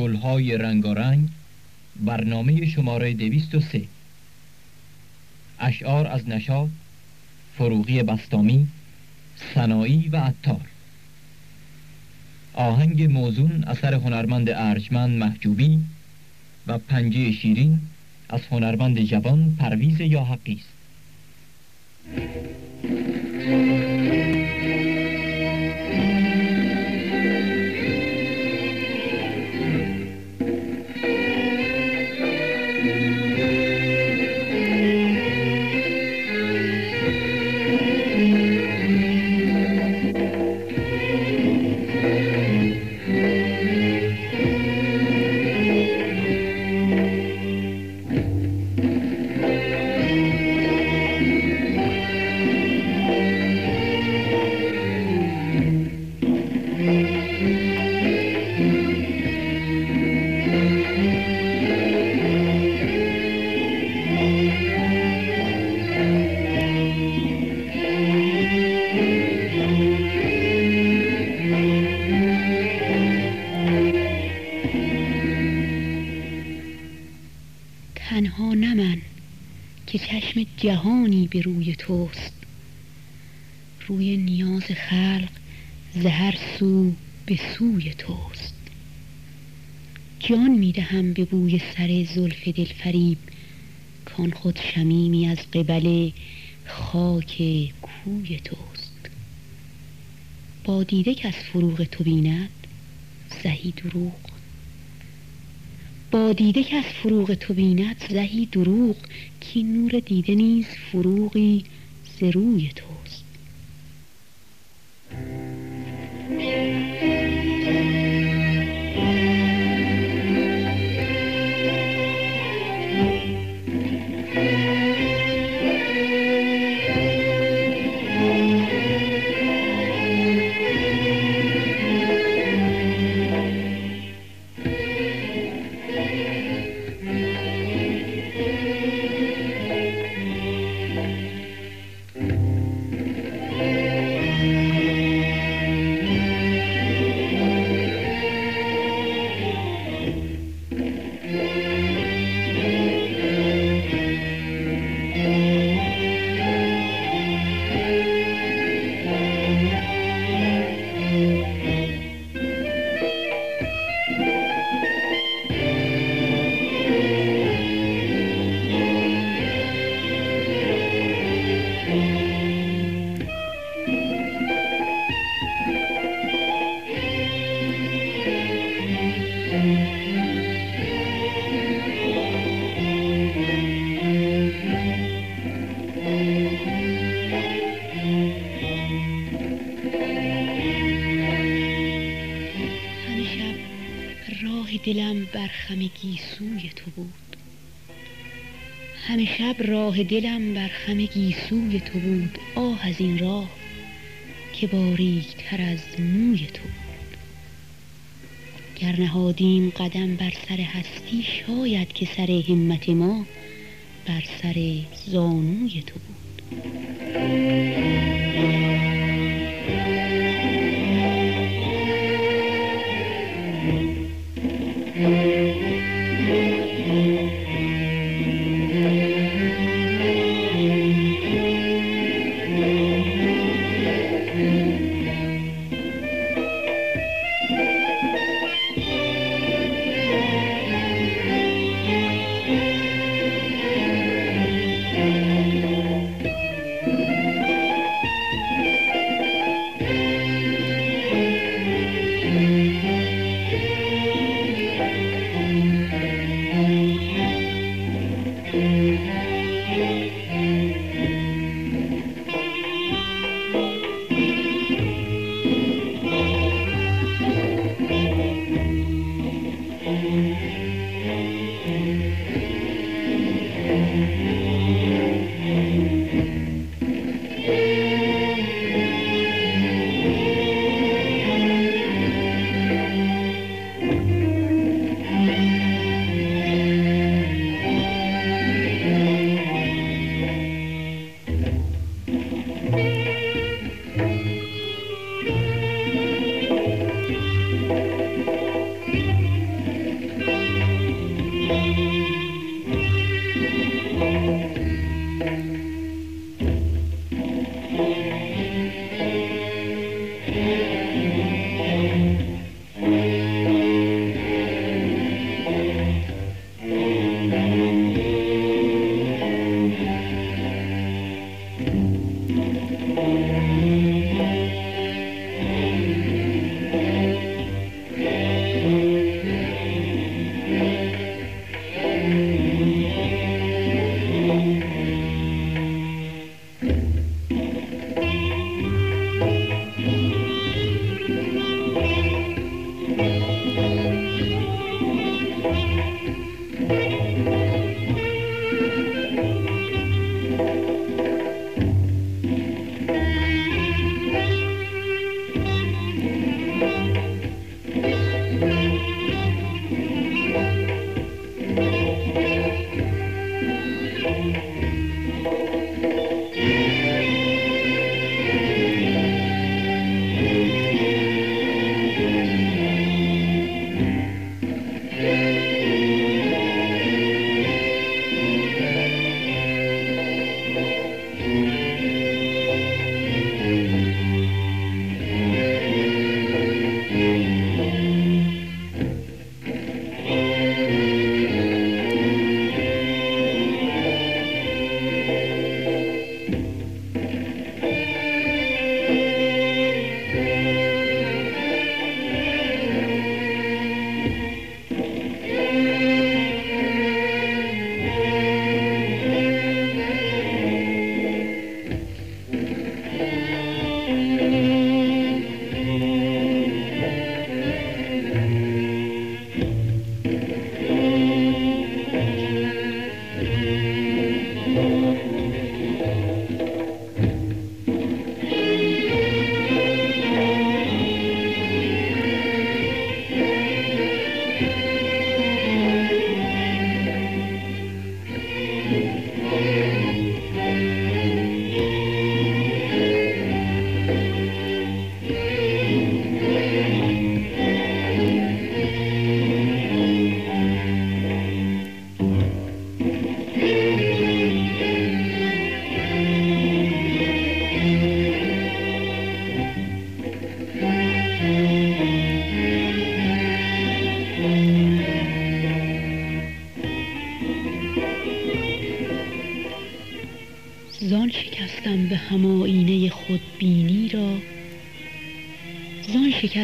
گلهای رنگارنگ برنامه شماره 203 اشعار از نشاط فروغی بستامی سنایی و عطار. آهنگ موزون اثر هنرمند ارجمند محجوبی و پنجه شیرین از هنرمند جوان پرویز یا حقی به روی توست. روی نیاز خلق زهر سو به سوی توست. جان می‌دهم به بوی سر زلف دلفریب کان خود شمیمی از قبل خاک کوی توست. با دیده که از فروغ تو بیند زهی دروغ با دیده که از فروغ تو بیند زهی دروغ کی نور دیده نیز فروغی ز روی توست. شب راه دلم بر خم گیسوی تو بود آه از این راه که باریکتر از موی تو بود. گر نهادیم قدم بر سر هستی شاید که سر همت ما بر سر زانوی تو بود.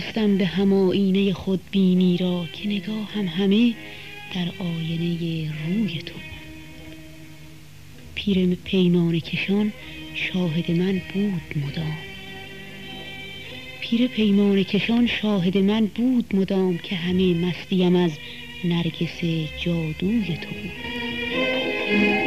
شکستم به هماینه خودبینی را که نگاه هم همه در آینه روی تو. پیر پیمان کشان شاهد من بود مدام. پیر پیمان کشان شاهد من بود مدام که همه مستیم از نرگس جادوی تو بود.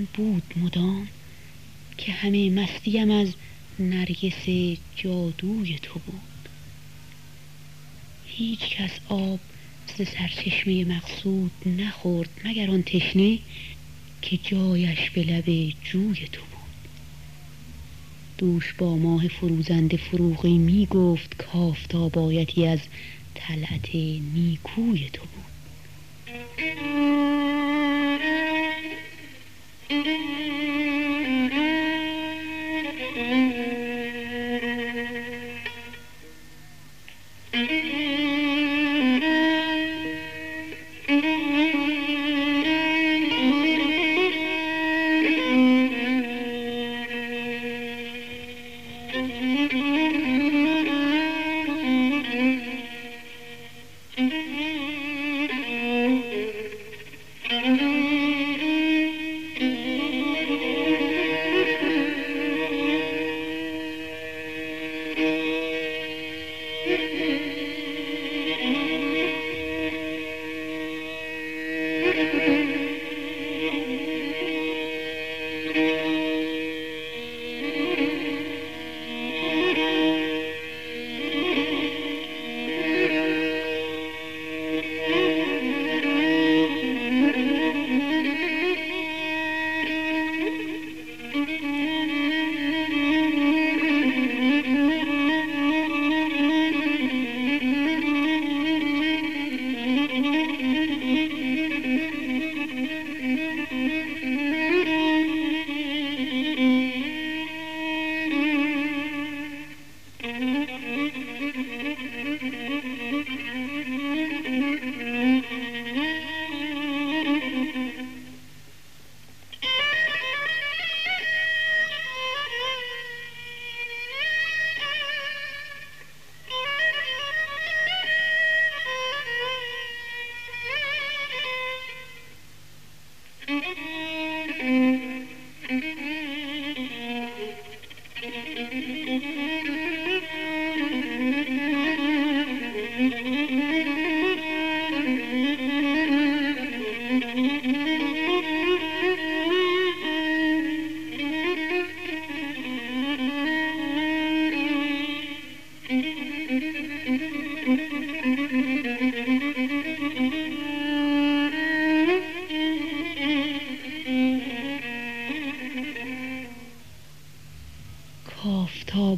من بود مدام که همه مستیم از نرگس جادوی تو بود. هیچ کس آب ز سرچشمه مقصود نخورد مگر آن تشنه که جایش به لب جوی تو بود. دوش با ماه فروزنده فروغی می گفت کافتا بایدی از طلعت نیکوی تو بود.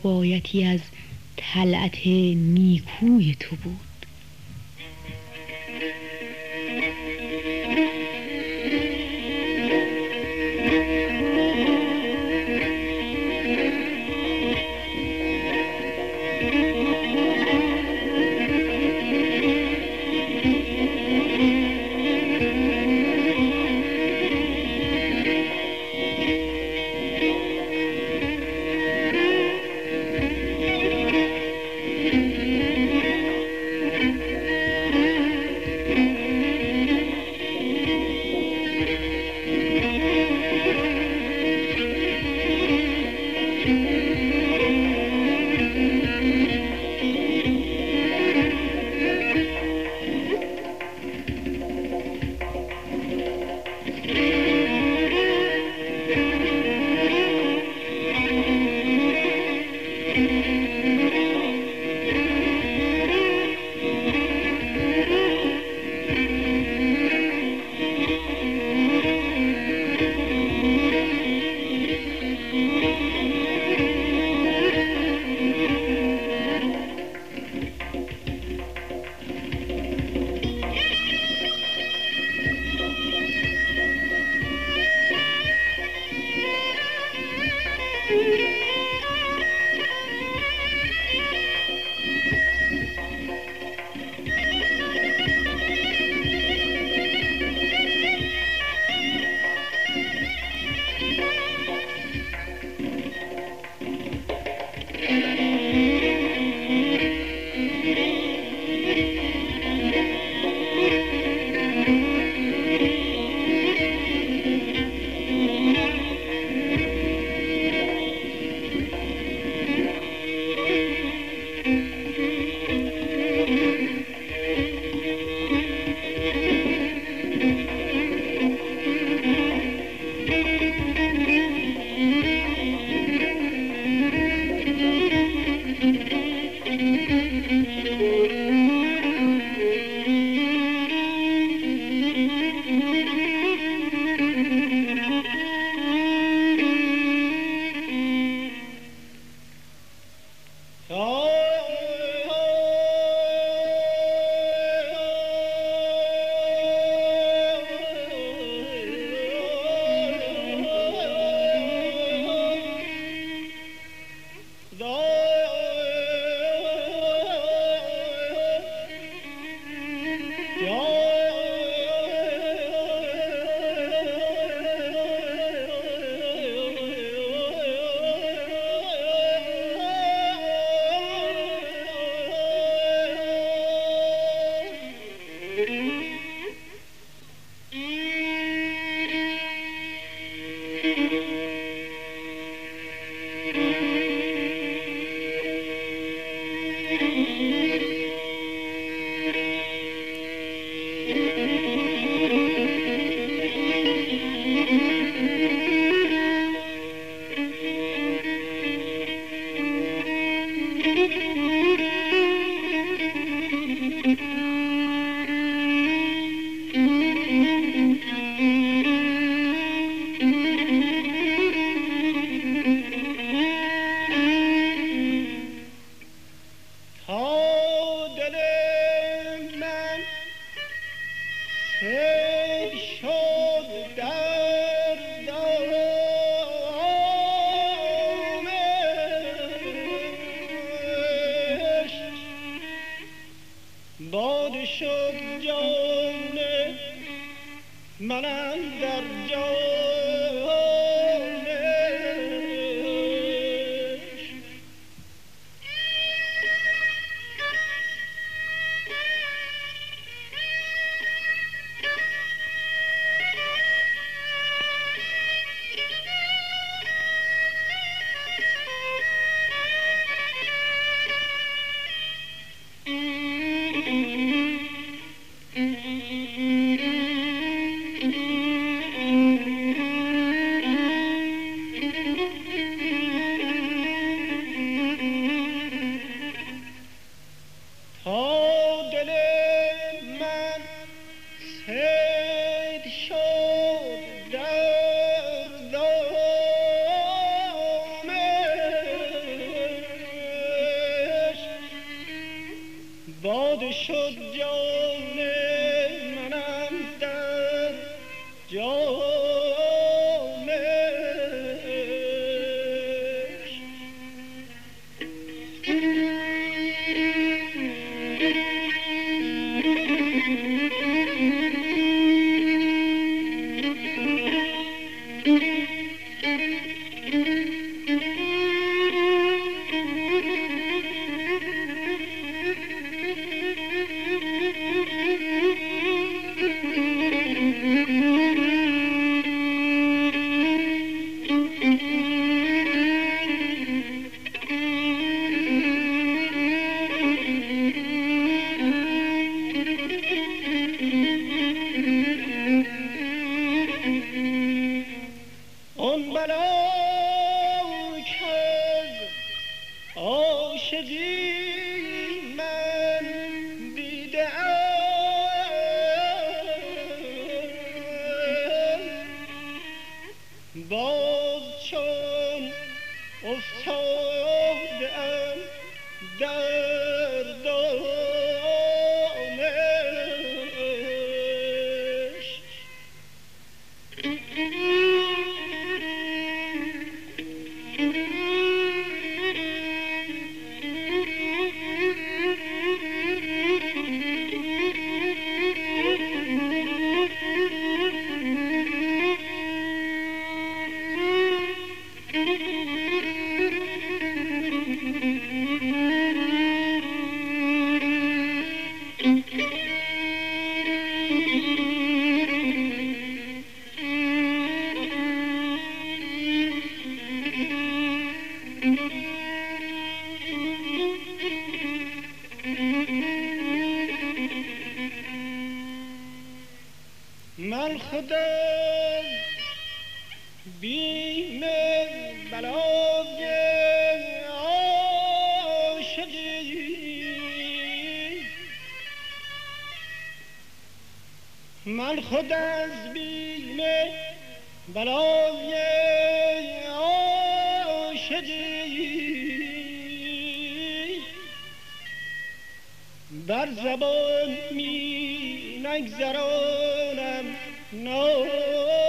بایتی از طلعت نیکوی تو بود. Mm-hmm. شد جان منم در جان بیم بلای عاشقی بر زبان می نگذرانم نامش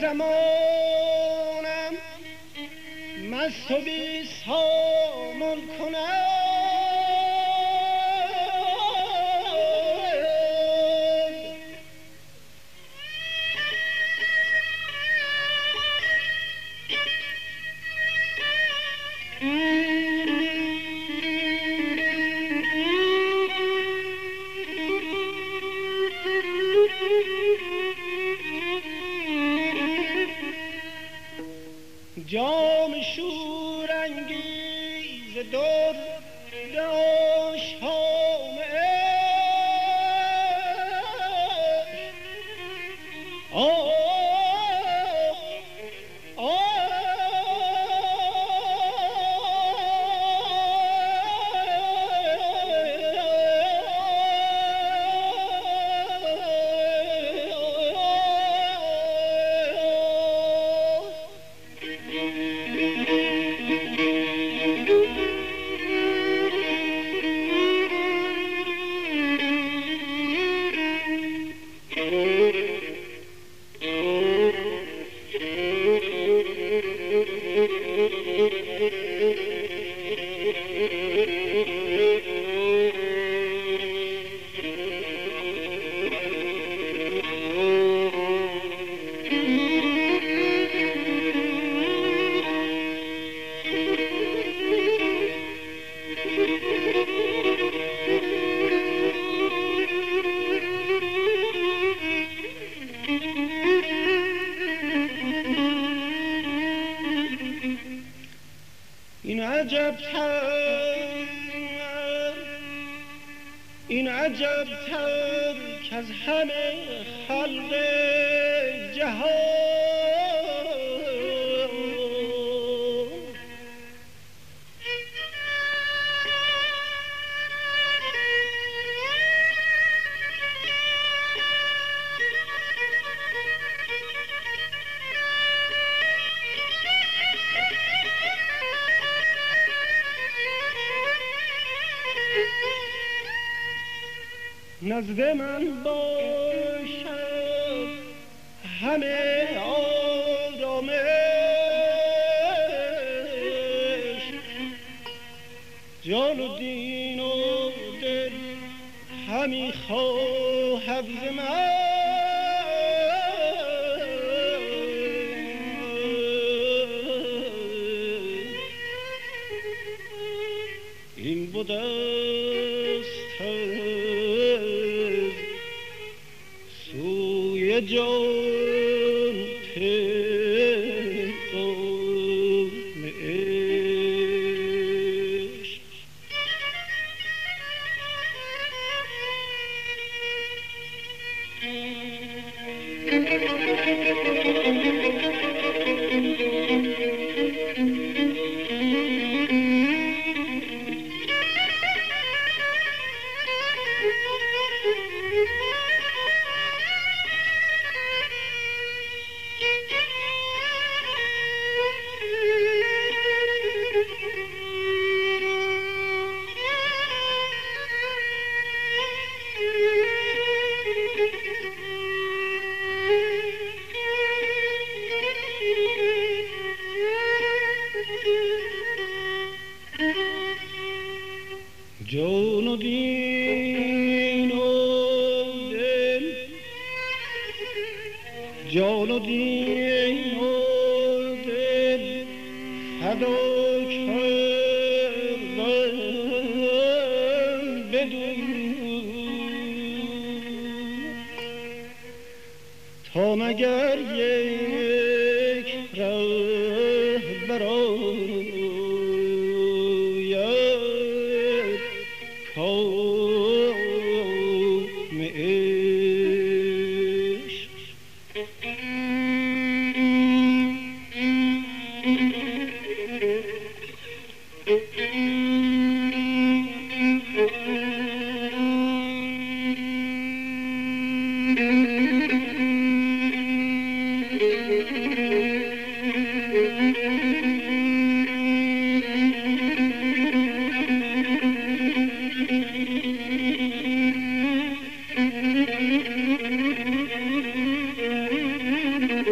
زمانم مست و بی کند که از همه خلق جهان نزد من همه تا مگر یک چون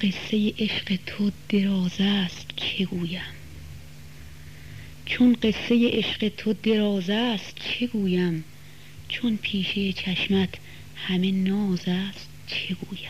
قصه عشق تو دراز است چه گویم؟ چون قصه عشق تو دراز است چه گویم؟ چون پیشه چشمت همه ناز است چه گویم؟